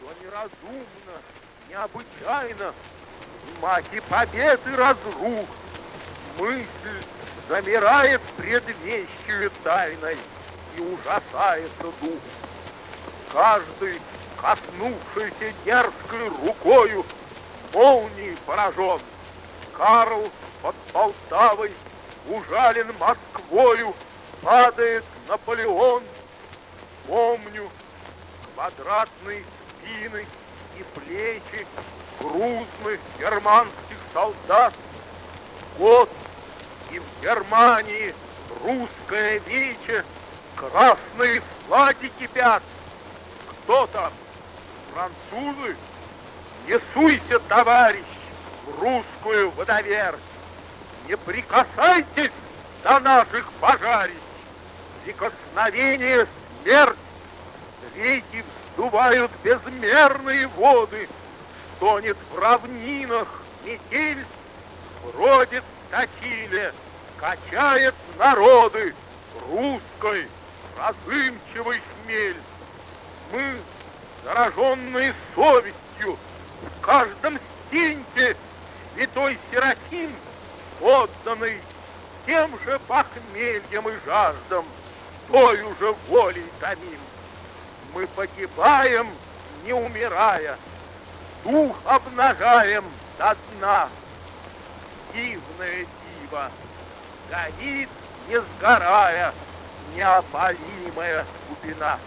что неразумно, необычайно, Маки победы разрух, мысль замирает пред вещью тайной и ужасается дух. Каждый, коснувшийся дерзкой рукою, молнией поражен. Карл под Полтавой ужален Москвою, падает Наполеон. Помню квадратные спины и плечи грузных германских солдат. Год и в Германии русская вече, красные флаги кипят. Кто там? Французы? Не суйся, товарищ, в русскую водоверь. Не прикасайтесь до наших пожарищ. Прикосновение смерть. Реки вздувают безмерные воды. Стонет в равнинах метель. Бродит в качает народы русской разымчивый хмель. Мы, зараженные совестью, в каждом стенте святой Серафим, отданный тем же похмельем и жаждом, той уже волей томим. Мы погибаем, не умирая, дух обнажаем до дна. Дивное диво, горит, не сгорая, неопалимая глубина.